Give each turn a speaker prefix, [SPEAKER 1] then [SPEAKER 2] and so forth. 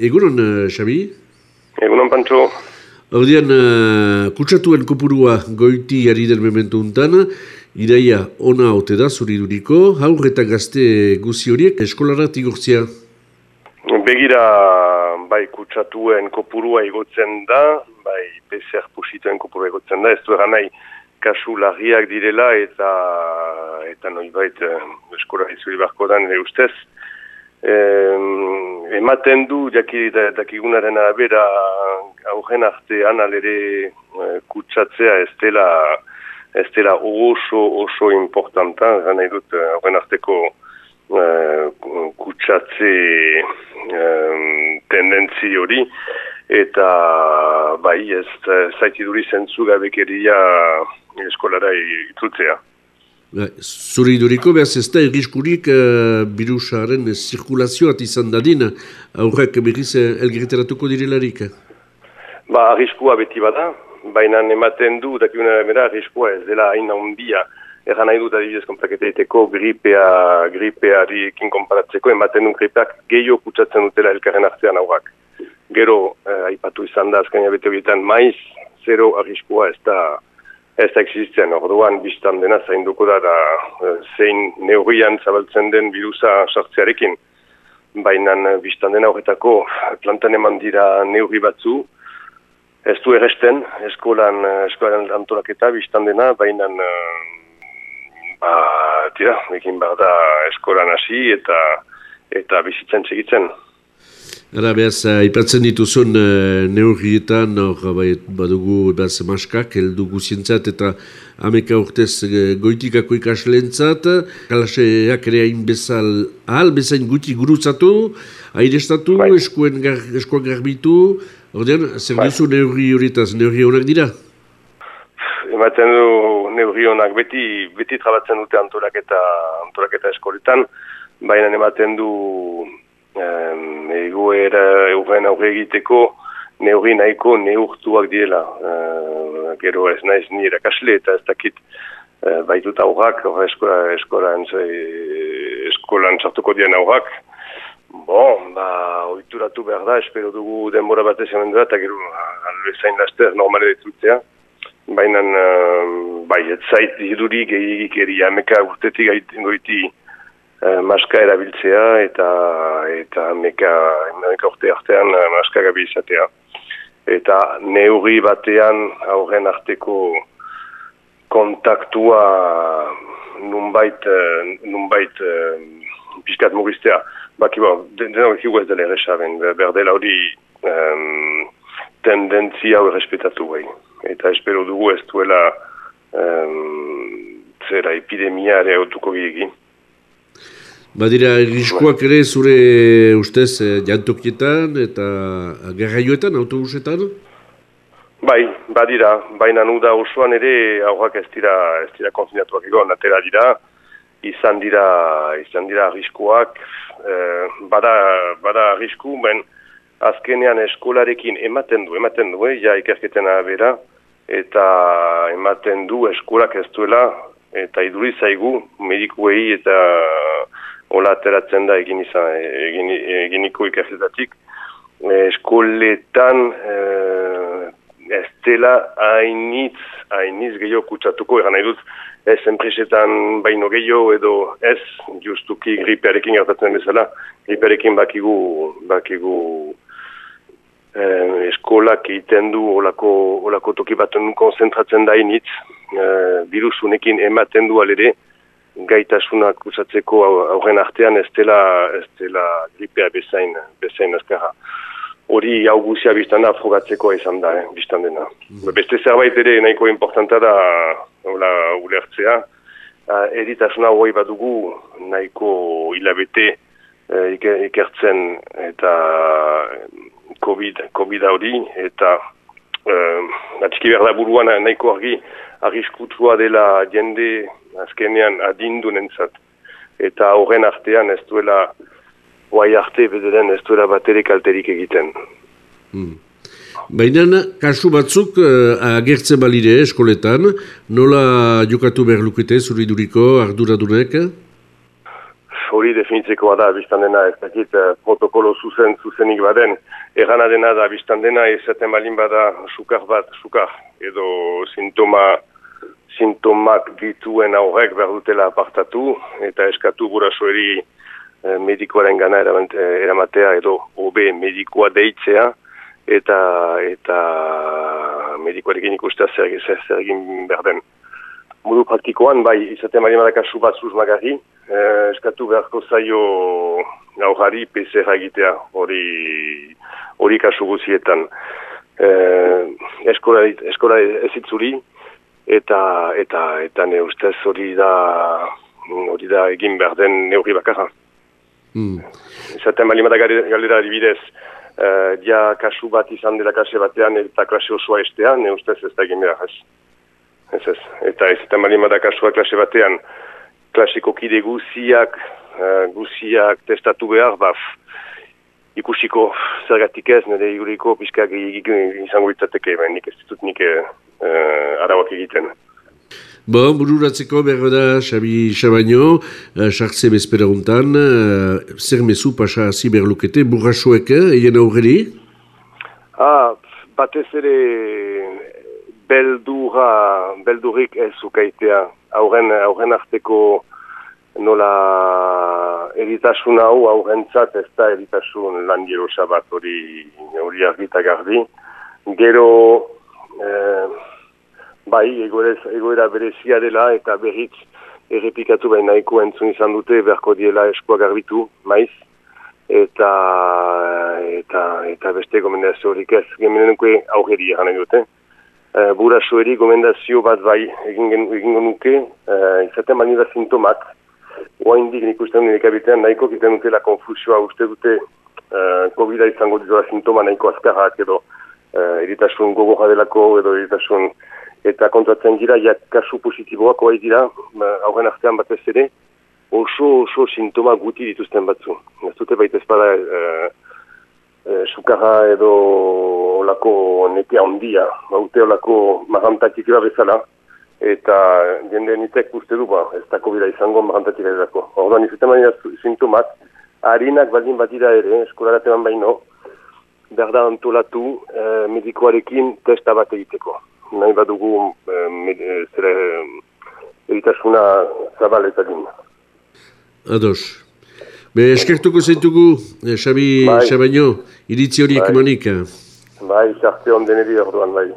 [SPEAKER 1] Egunon, uh, Xabi?
[SPEAKER 2] Egunon, Pantxo.
[SPEAKER 1] Hordian, uh, kutsatuen kopurua goiti ari den mementu untan, iraia ona ote da zuriduriko, haur eta gazte guzi horiek eskolara tigurtzia?
[SPEAKER 2] Begira, bai, kutsatuen kopurua igotzen da, bai, PCR posituen kopurua igotzen da, ez du nahi, kasu larriak direla eta eta noi bait eskola izuri barko dan ustez. E, ematen du jaki dakigunaren arabera aurren artean alere e, kutsatzea ez dela ez dela oso oso importanta, gana dut aurren arteko e, kutsatze e, tendentzi hori eta bai ez zaitiduri zentzu gabekeria eskolara itzutzea.
[SPEAKER 1] Bai, zuri duriko, behaz ez da irriskurik uh, birusaren zirkulazioat izan dadin, aurrak berriz elgiriteratuko direlarik?
[SPEAKER 2] Ba, arriskua beti bada, baina ematen du, dakibuna bera, arriskua ez dela hain handia. Egan nahi dut adibidez konplaketeiteko gripea, gripearekin konparatzeko, ematen du gripeak gehiago kutsatzen dutela elkarren artean aurrak. Gero, eh, aipatu izan da, azkaina bete horietan, maiz, zero arriskua ez da, ez da existitzen, orduan biztan dena zainduko da, da eh, zein neurrian zabaltzen den virusa sartzearekin. Baina eh, biztan dena horretako plantan eman dira neurri batzu, ez du erresten, eskolan, eh, eskolan antolaketa biztan dena, baina ba, tira, ekin behar da eskolan hasi eta eta bizitzen segitzen.
[SPEAKER 1] Ara, behaz, ipatzen dituzun uh, neurrietan, hor, bai, badugu, behaz, maskak, heldu guzientzat, eta ameka urtez uh, goitikako ikaslentzat, kalaseak ere hain bezal, ahal, bezain guti gurutzatu, airestatu, bai. eskuen gar, eskoan garbitu, ordean, zer bai. duzu neurri horietaz, neurri honak dira?
[SPEAKER 2] Ematen du neurri honak beti, beti trabatzen dute antolaketa, antolaketa eskoletan, baina ematen du um, egoera euren aurre egiteko neurri nahiko neurtuak direla. Uh, gero ez naiz ni erakasle eta ez dakit uh, baitut aurrak, eskola, eskolan, eskolan sartuko dien aurrak. Bon, ba, oituratu behar da, espero dugu denbora batez eman da, eta gero albezain laster normale ditutzea. Baina, uh, bai, ez zait iduri gehiagik eri ameka urtetik goiti maska erabiltzea eta eta meka, meka urte artean uh, maska gabizatea. Eta neuri batean aurren arteko kontaktua nunbait, nunbait piskat mugistea. Baki bo, denak higu ez dela erresaren, berdela hori um, tendentzia hori respetatu bai. Eta espero dugu ez duela um, zera epidemia ere autuko gigi.
[SPEAKER 1] Badira, riskoak ere zure ustez eh, jantokietan eta garraioetan, autobusetan?
[SPEAKER 2] Bai, badira, baina nuda osoan ere aurrak ez dira, ez dira konfinatuak egon, atera dira, izan dira, izan dira riskoak, eh, bada, bada risku, ben azkenean eskolarekin ematen du, ematen du, eh, ja ikerketena bera, eta ematen du eskolak ez duela, eta idurizaigu medikuei eta hola ateratzen da egin izan, egin, eginiko ikasletatik. Eskoletan e, ez dela hainitz, hainitz gehiago kutsatuko, eran nahi dut, ez enpresetan baino gehiago edo ez justuki gripearekin gertatzen bezala, gripearekin bakigu, bakigu eh, eskolak egiten du olako, olako toki bat konzentratzen da hainitz, eh, virusunekin ematen du alere, gaitasunak usatzeko aurren artean ez dela, ez dela gripea bezain, bezain azkarra. Hori hau guzia biztanda frogatzeko izan da, eh, biztan dena. Mm. Beste zerbait ere nahiko importanta da hola, ulertzea. Uh, Editasuna hori badugu nahiko hilabete uh, ikertzen eta COVID, COVID hori eta uh, atxiki behar da buruan nahiko argi arriskutua dela jende azkenean adindu nentzat. Eta horren artean ez duela, oai arte bederen ez duela baterik kalterik egiten.
[SPEAKER 1] Hmm. Baina, kasu batzuk uh, agertzen balire eskoletan, nola jokatu behar lukete zuriduriko arduradunek?
[SPEAKER 2] hori definitzeko da biztan dena, ez dakit uh, protokolo zuzen, zuzenik baden, erana dena da biztan dena, ezaten balin bada sukar bat, sukar, edo sintoma, sintomak dituen aurrek behar dutela apartatu, eta eskatu burasoeri uh, medikoaren gana eramatea, edo OB medikoa deitzea, eta eta medikoarekin ikustea zer, zer, zer egin behar den modu praktikoan, bai, izaten mari madakasu bat susmagarri, eh, eskatu beharko zaio gaurari PCR egitea hori hori kasu guzietan. Eh, eskola, eskola ezitzuri, eta eta eta ne ustez hori da hori da egin behar den neurri bakarra. Mm. Izaten mali galera adibidez, uh, ja kasu bat izan dela klase batean eta klase osoa estean, ne ustez ez da egin behar ez. Ez ez. Eta ez eta da kasua klase batean, klasiko kide guziak, uh, guziak testatu behar, baf, ikusiko zergatik ez, nire iguriko pixkak izango ditzateke, baina nik ez ditut nik uh, arauak egiten.
[SPEAKER 1] Bon, bururatzeko berro da Xabi Xabaino, sartze uh, bezpera untan, uh, zer mesu pasa hazi berlukete, burrasoek, egin aurreri?
[SPEAKER 2] Ah, batez ere beldura, beldurik ez ukaitea, aurren, aurren arteko nola eritasun hau aurrentzat ez da eritasun lan gero sabat hori hori argita gardi. Gero, eh, bai, egoera berezia dela eta berriz errepikatu baina nahiko entzun izan dute berko diela eskua garbitu, maiz. Eta, eta, eta beste gomendazio horik ez, gemenenuke aurreri eran dute uh, burasoeri gomendazio bat bai egin egingo nuke, uh, izaten bani da sintomak, oa indik nik uste nire kabitean nahiko kiten dute la konfusioa uste dute uh, COVID-a izango dizora sintoma nahiko azkarrak edo uh, eritasun gogorra delako edo eritasun eta kontratzen gira, ja kasu positiboak oa dira, aurren artean batez ere, oso oso sintoma guti dituzten batzu. Ez dute baita ezpada uh, uh, sukarra edo olako nekea ondia, baute olako marantatik bezala, eta jende nitek uste du, ba, ez dako bila izango marantatik edako. Orduan, izaten baina sintomak, harinak baldin bat dira ere, eskolaratean baino, berda antolatu eh, medikoarekin testa bat egiteko. Nahi badugu eh, med, eh, zere eritasuna zabal eta.
[SPEAKER 1] Ados. Be, eskertuko zaitugu, eh, Xabi, bai. Xabaino, iritzi horiek bai.
[SPEAKER 2] Bai, xarte ondeneri orduan bai.